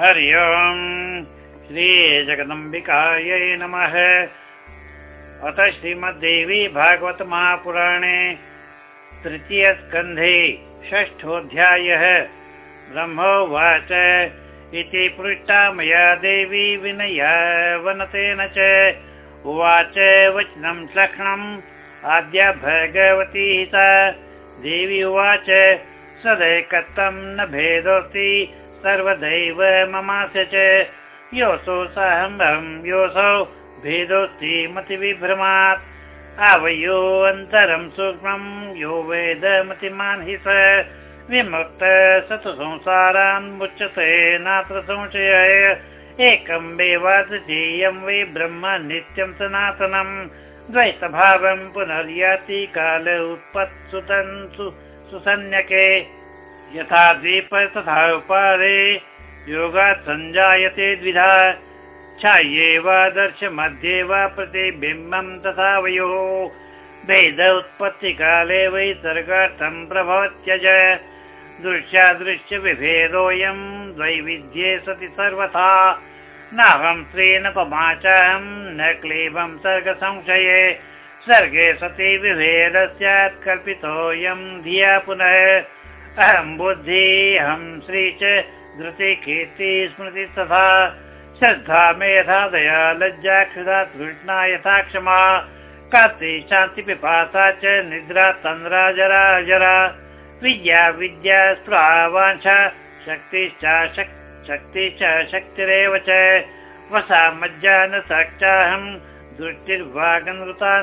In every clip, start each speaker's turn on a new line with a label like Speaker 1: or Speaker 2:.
Speaker 1: हरि ओम्। श्रीजगदम्बिकायै नमः। अथ श्रीमद्देवी भागवत महापुराणे तृतीयस्कन्धे षष्ठोऽध्यायः। ब्रह्मोवाच इति पृष्टा मया देवी विनया वनतेन च। उवाच वचनं लक्ष्मणम् आद्या भगवती सा। देवी उवाच सदैकत्वं न भेदोऽस्ति सर्वदैव ममास्य च। योऽसौ साहम्बं योऽसौ भेदोऽस्ति मतिविभ्रमात्। आवयो अन्तरं सूक्ष्मं यो वेद मतिमान् हि स। विमुक्त स तु संसारान् मुच्यते नात्र संशय एकं वेवाद्वितीयं वै ब्रह्म नित्यं सनातनं। द्वैतभावं पुनर्याति काल उत्पत्सुतन् सुसन्यके यथा द्वीप तथा उपादे योगात् सञ्जायते द्विधा। छायेवादर्श मध्ये वा प्रतिबिम्बं तथा वयोः। वेद उत्पत्तिकाले वै सर्गार्थं प्रभवत्यज। दृश्यादृश्यविभेदोऽयं द्वैविध्ये सति सर्वथा। नाहं स्त्रीन् पमाचाहं न क्लीबं सर्गसंशये। सर्गे सति विभेद स्यात् कल्पितोऽयं धिया पुनः अहं बुद्धि अहं श्री च धृति कीर्ति स्मृति तथा श्रद्धा मेधा दया लज्जा क्षुधा तृष्णा यथा क्षमा। काति शान्ति पिपासा च निद्रा तन्द्रा जरा जरा। विद्या विद्या स्पृहा शक्तिश्च शक्तिश्च शक्तिरेव च। वसा मज्जा न साक्षाहं दृष्टिर्वागनृता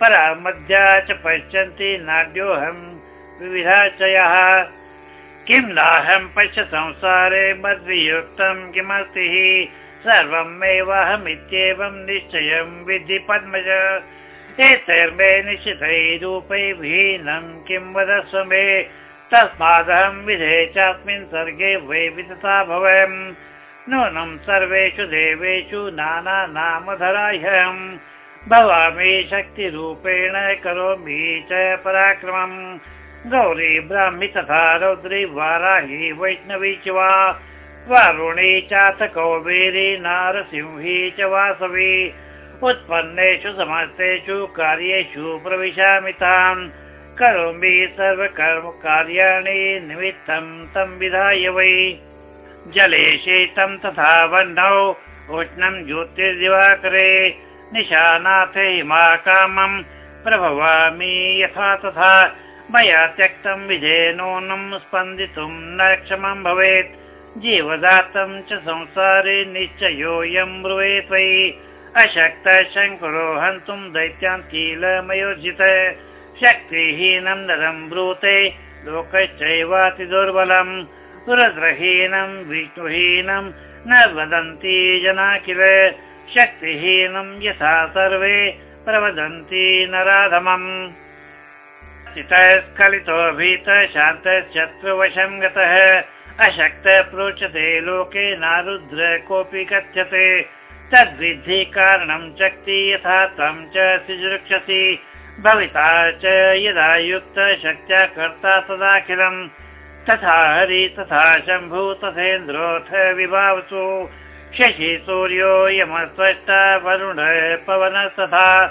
Speaker 1: परा मध्या च पश्यन्ति नाड्योऽहम् विविधाचयः किं नाहं पश्य संसारे मद्वियुक्तं किमस्ति? सर्वमेवाहमित्येवं निश्चयं विधि पद्मज। एतैर्मे निश्चितैरूपै विहीनं किं वदस्व मे? तस्मादहं विधे चास्मिन् सर्गे वै विदता भवम्। नूनं सर्वेषु देवेषु नानानामधराह्यहं भवामि शक्तिरूपेण करोमि च पराक्रमम् गौरी ब्राह्मी तथा रौद्री वाराही वैष्णवी च वा वारुणी चाथ कौबेरी नारसिंही च वासवी। उत्पन्नेषु समस्तेषु कार्येषु प्रविशामि तान्। करोमि सर्वकर्म कार्याणि निमित्तं तं विधाय वै। जले शीतं तथा वह्नौ उष्णं ज्योतिर्दिवाकरे। निशानाथे हिमाकामं प्रभवामि यथा तथा मया त्यक्तं विधे नूनं स्पन्दितुं न क्षमं भवेत्। जीवदातं च संसारे निश्चयोऽयं ब्रुवे त्वयि। अशक्त शङ्करो हन्तुं दैत्यान् कीलमयोजित शक्तिहीनं नरं ब्रूते लोकश्चैवाति दुर्बलम् रुद्रहीनं विष्णुहीनं न वदन्ति जना किल शक्तिहीनं यथा सर्वे प्रवदन्ति नराधमम् स्खलितो भीत शान्तशत्रुवशं गतः। अशक्त प्रोचते लोके नारुद्र कोऽपि कथ्यते। तद्विद्धि कारणं शक्ति यथा त्वं च सृक्षसि भविता च यदा युक्त शक्त्या कर्ता तदाखिलम् तथा हरि तथा शम्भु तथेन्द्रोऽथ विभावसु। शशि सूर्यो यमस्वष्टा वरुण पवनस्तथा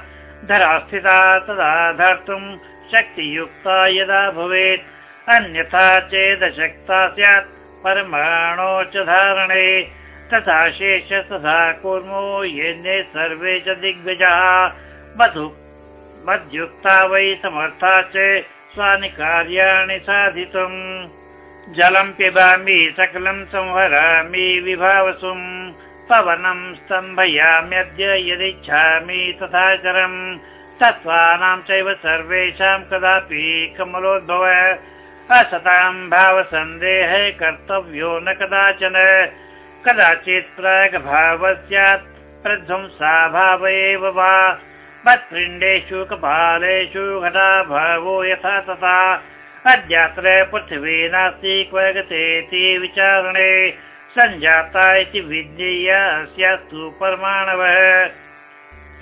Speaker 1: धरा स्थिता तदा धर्तुम् शक्तियुक्ता यदा भवेत्। अन्यथा चेदशक्ता स्यात्। परमाणो च धारणे तथा शेष तथा कुर्मो येने सर्वे च दिग्गजाः। मधु मद्युक्ता वै समर्था च स्वानि कार्याणि साधितुम्। जलं पिबामि सकलं संहरामि विभावसुम्। पवनं स्तम्भयाम्यद्य यदिच्छामि तथा चरम् तत्त्वानां चैव सर्वेषां कदापि कमलोद्भव। असतां भावसन्देह कर्तव्यो न कदाचन। कदाचित् प्राग्भाव स्यात् प्रध्वंसा भाव एव वा। मत्पिण्डेषु कपालेषु घटाभावो यथा तथा। अद्यात्र पृथिवी नास्ति क्व गतेति विचारणे। सञ्जाता इति विज्ञेय स्यात्तु परमाणवः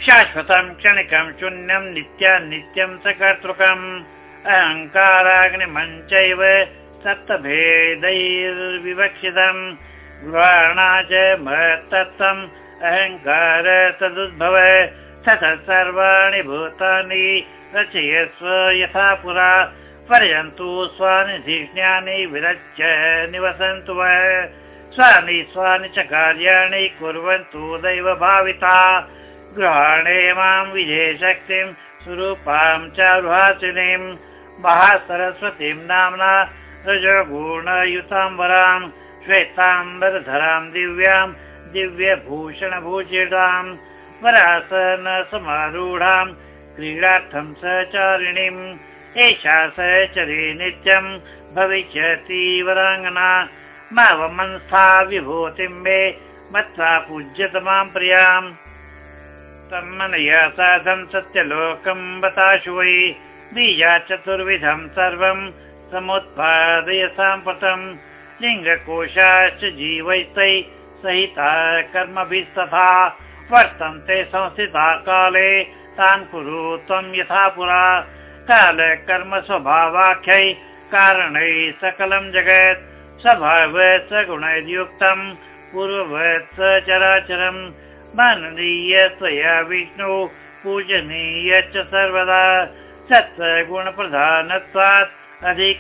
Speaker 1: शाश्वतं क्षणिकं शून्यं नित्यानित्यं सकर्तृकम्। अहङ्काराग्निमञ्चैव सप्तभेदैर्विवक्षितम्। गृहाणा च महत्तत्त्वम् अहङ्कार तदुद्भव। ततः सर्वाणि भूतानि रचयस्व यथा पुरा। पर्यन्तु स्वानिधिज्ञानि विरच्य निवसन्तु स्वानि स्वानि च कार्याणि कुर्वन्तु दैव भाविता गृहाणे मां विजयशक्तिं स्वरूपां च भासिनीं महासरस्वतीं नाम्ना रजगुणयुताम्बरां श्वेताम्बरधरां दिव्यां दिव्यभूषणभूषितां वरासन समारूढां क्रीडार्थं सचारिणीम् एषा सहचरी नित्यं भविष्यति वराङ्गना मावमंस्था विभूतिं मे मत्वा पूज्यत मां प्रियाम् लिङ्गकोशाश्च जीवैस्तै सहिता कर्मभिस्तथा। वर्तन्ते संस्थिता काले तान् कुरु त्वं यथा पुरा। काल कर्म स्वभावाख्यै कारणै सकलं जगत्। स्वभावत् स गुणैर्युक्तं पूर्ववत् स चराचरं माननीय त्वया विष्णु पूजनीय च सर्वदा। सत्त्वगुणप्रधानत्वात् अधिक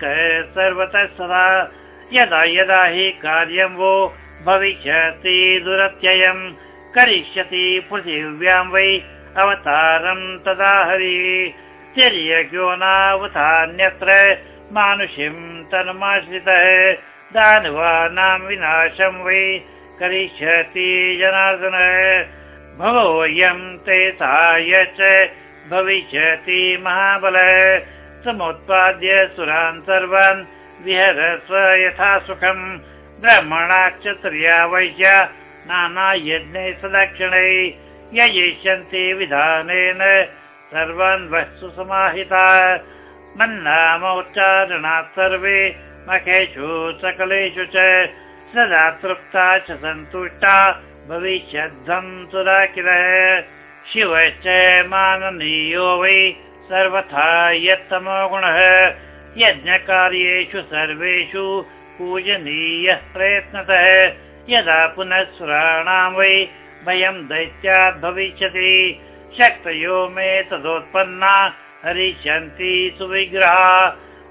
Speaker 1: सर्वतः सदा। यदा यदा हि कार्यं वो भविष्यति दुरत्ययं करिष्यति पृथिव्यां वै अवतारं तदा हरि। तिर्यज्ञो नावतान्यत्र मानुषीं तन्माश्रितः दानवानां विनाशं वै करिष्यति जनार्दन। भवोऽयं ते साय च भविष्यति महाबल। समुत्पाद्य सुरान् सर्वान् यथा सुखम्। ब्रह्मणाक्षत्र्या वैश्या नानायज्ञै सदक्षिणै ययिष्यन्ति विधानेन। सर्वान् वस्तु समाहिता। मन्नामोच्चारणात् सर्वे मखेषु सकलेषु च सदा तृप्ता च सन्तुष्टा भविष्यद्धं सुरा किल? शिवश्च माननीयो वै सर्वथा यत्तमो गुणः। यज्ञकार्येषु सर्वेषु पूजनीयः प्रयत्नतः। यदा पुनः सुराणां वै भयं दैत्यात् भविष्यति। शक्तयो मे तदोत्पन्ना हरिष्यन्ति सुविग्रहा।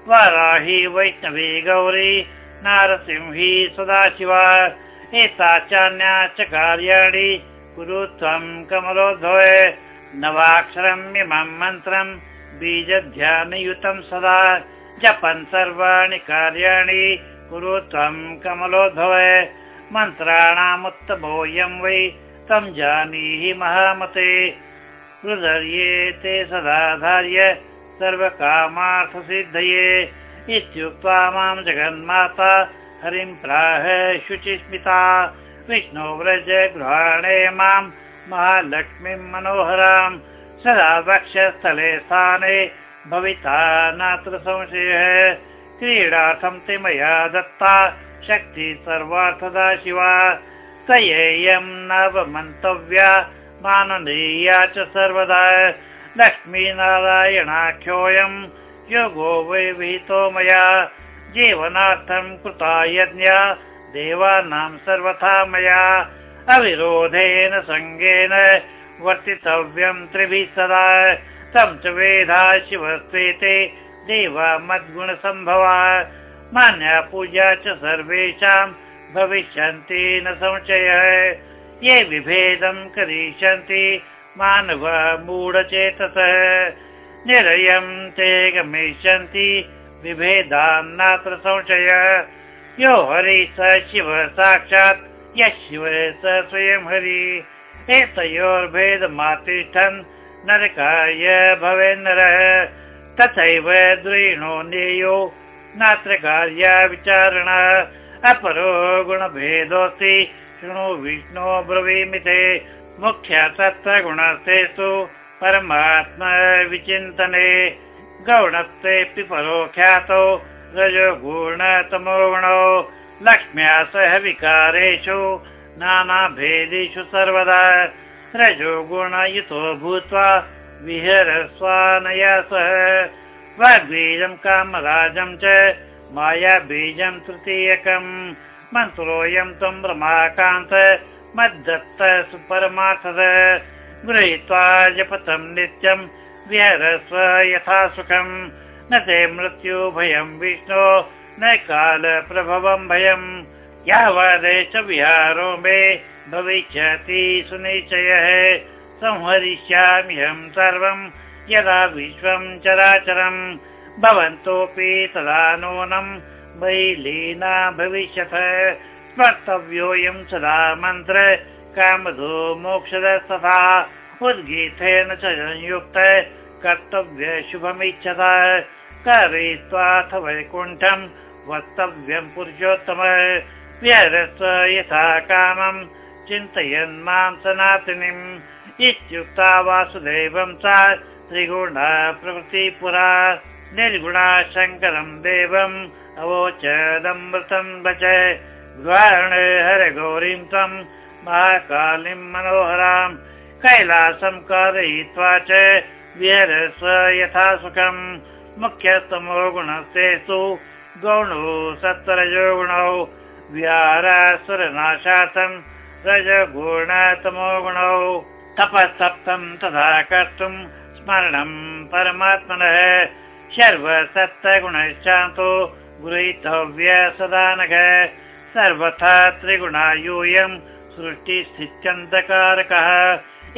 Speaker 1: वाराहि वैष्णवी गौरी नारसिंही सदाशिवा एता चान्या च कार्याणि कुरु त्वं कमलोद्भव। नवाक्षरम् इमं मन्त्रम् बीजध्यानयुतं सदा। जपन् सर्वाणि कार्याणि कुरु त्वं कमलोद्भव मन्त्राणामुत्तमोऽयं वै तं जानीहि महामते। हृदर्ये ते सदाधार्य सर्वकामार्थसिद्धये इत्युक्त्वा मां जगन्माता हरिं प्राह शुचिस्मिता। विष्णो व्रज गृहाणे मां महालक्ष्मीं मनोहरां। सदा वक्षस्थले स्थाने भविता नात्र संशयः। क्रीडार्थं ते मया दत्ता शक्ति सर्वार्थदा शिवा। तयेयं नवमन्तव्या माननीया च सर्वदा। लक्ष्मीनारायणाख्योऽयं योगो वै विहितो मया। जीवनार्थं कृता यज्ञा। देवानां सर्वथा मया। अविरोधेन सङ्गेन वर्तितव्यं त्रिभिः सदा। तं च वेधा शिवस्त्वेते देवा मद्गुणसम्भवा। मान्या पूजा च सर्वेषां भविष्यन्ति न संशयः। ये विभेदं करिष्यन्ति मानव मूढचेतसः निरयं ते गमिष्यन्ति विभेदान्नात्र संशय। यो हरि स शिव साक्षात् यः शिव स स्वयं हरि। एतयोर्भेदमातिष्ठन् नरकाय भवेन्नरः तथैव द्रीणो नेयो नात्र कार्या विचारणा। अपरो गुणभेदोऽस्ति शृणु विष्णो ब्रवीमिते मुख्य तत्त्वगुणस्थेषु परमात्म विचिन्तने गौणस्तेऽपि परो ख्यातौ रजो गुणतमो गुणौ लक्ष्म्या सह विकारेषु नानाभेदेषु सर्वदा रजो गुणयुतो भूत्वा विहरस्वानया सह वाग्बीजं कामराजं च मायाबीजं तृतीयकम् मन्त्रोऽयं त्वं रमाकान्त मद्दत्त सुपरमार्थद गृहीत्वा जपतं नित्यं विहरस्व यथा सुखम् न ते मृत्यु भयं विष्णो न कालप्रभवं भयम् यावदेश विहारो मे भविष्यति सुनिश्चयः। संहरिष्याम्यहं सर्वं यदा विश्वं चराचरम् भवन्तोऽपि तदा नूनं लीना भविष्यथ स्मर्तव्योऽयं सदा मन्त्र कामधो मोक्षदस्तथा उद्गीतेन च संयुक्त कर्तव्य शुभमिच्छत। कारयित्वाथ वैकुण्ठं वक्तव्यं व्यरस्व यथा कामं चिन्तयन् मां सनातनीम्। इत्युक्ता वासुदेवं सा त्रिगुणा प्रभृति पुरा। निर्गुणा शङ्करं देवम् अवोचदमृतं वच गृहाण हर गौरीं त्वं महाकालीं मनोहरां कैलासं कारयित्वा च विहरस्व यथा सुखम् मुख्यतमो गुणस्तेषु गौणौ सत्तरजो गुणौ विहारासुरनाशार्थं रजगुणतमो गुणौ। तपसप्तं तथा कर्तुं स्मरणं परमात्मनः। सर्वसप्तगुणश्चान्तो गृहीतव्य सदा नघ सर्वथा त्रिगुणा यूयं सृष्टिस्थित्यन्तकारकः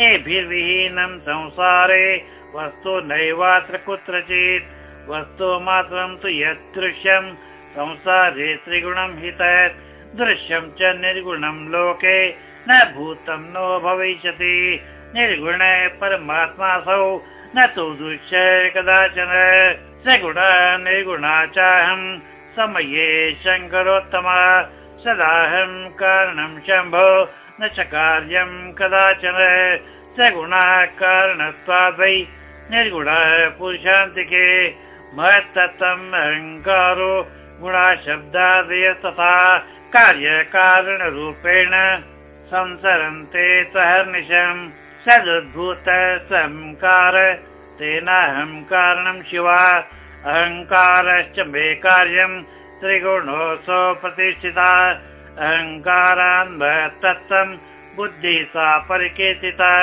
Speaker 1: एभिर्विहीनं संसारे वस्तु नैवात्र कुत्रचित्। वस्तु मात्रं तु यदृश्यं संसारे त्रिगुणं हि तत् दृश्यं च निर्गुणं लोके न भूतं नो भविष्यति। निर्गुण परमात्मासौ न तु दृश्य कदाचन। सगुण निर्गुणा चाहं समये शङ्करोत्तमा सदाहं कारणं शम्भो न च कार्यं कदाचन। सगुणः कारणत्वाद्वै निर्गुणः पुरुषान्तिके। महत्तत्त्वम् अहङ्कारो गुणाशब्दादयस्तथा कार्यकारणरूपेण संसरन्ते सहर्निशम् सदुद्भूत संकार तेनाहं कारणं शिवा। अहङ्कारश्च मे कार्यं त्रिगुणोऽसौ प्रतिष्ठिता अहङ्कारान् महत्तत्त्वं बुद्धिः सा परिकेतिता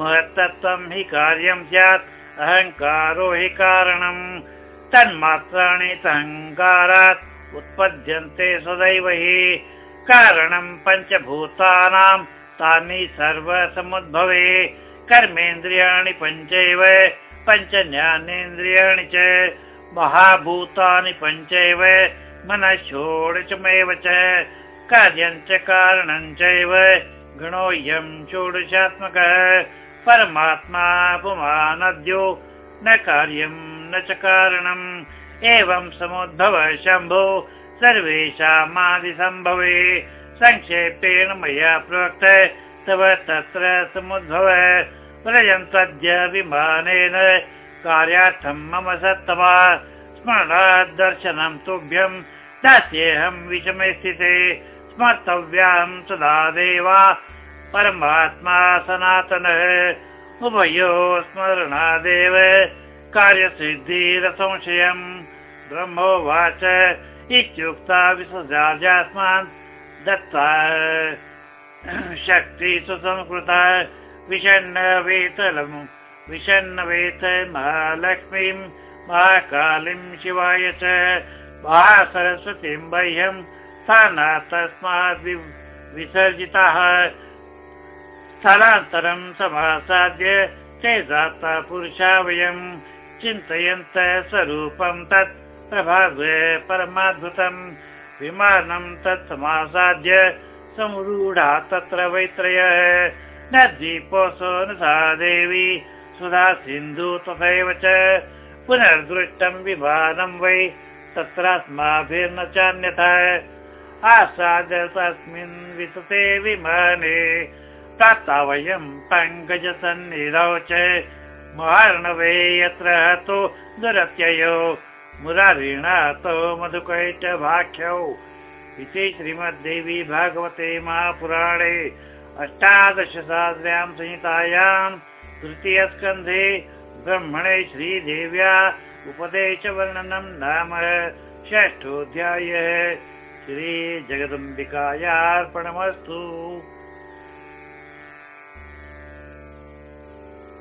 Speaker 1: महत्तत्त्वं हि कार्यं स्यात् अहङ्कारो हि कारणम् तन्मात्राणि अहङ्कारात् उत्पद्यन्ते सदैव हि। कारणं पञ्चभूतानां तानि सर्वसमुद्भवे। कर्मेन्द्रियाणि पञ्चैव पञ्च ज्ञानेन्द्रियाणि च महाभूतानि पञ्चैव मनः षोडशमेव च कार्यं च कारणं चैव गणोऽयं षोडशात्मकः परमात्मा पुमानद्यो न कार्यं न च कारणम् एवं समुद्भव शम्भो सर्वेषामादिसम्भवे संक्षेपेण मया प्रोक्त तव तत्र समुद्भव प्रयन्तद्य विमानेन कार्यार्थं मम सत्तमा स्मरणात् दर्शनं तुभ्यं दास्येऽहं विषमे स्थिते स्मर्तव्यां सदा देवा परमात्मा सनातनः उभयो स्मरणादेव कार्यसिद्धिरसंशयम् ब्रह्मोवाच इत्युक्ता विसृजास्मान् दत्ता शक्ति सुसंस्कृता विषण्ण वेत महालक्ष्मीं महाकालीं शिवाय च विसर्जिताः। स्थलान्तरं समासाद्य चेदात्ता पुरुषा वयं। चिन्तयन्त स्वरूपं तत् प्रभावे परमाद्भुतम्। विमानं तत् समासाद्य समरूढा तत्र वैत्रयः। न दीपोऽसो न सा देवी सुधा सिन्धु तथैव च पुनर्दृष्टं विमानं वै तत्रास्माभिर्न चान्यथा। आसाद्य तस्मिन् वितते विमाने प्राप्ता वयं च महार्णवे यत्र हतो दुरत्ययो मुरारीणातो मधुकैट भाख्यौ इति श्रीमद्देवी भागवते महापुराणे अष्टादशसहस्र्यां संहितायां तृतीयस्कन्धे ब्रह्मणे श्रीदेव्या उपदेशवर्णनं नाम षष्ठोऽध्यायः श्रीजगदम्बिकायार्पणमस्तु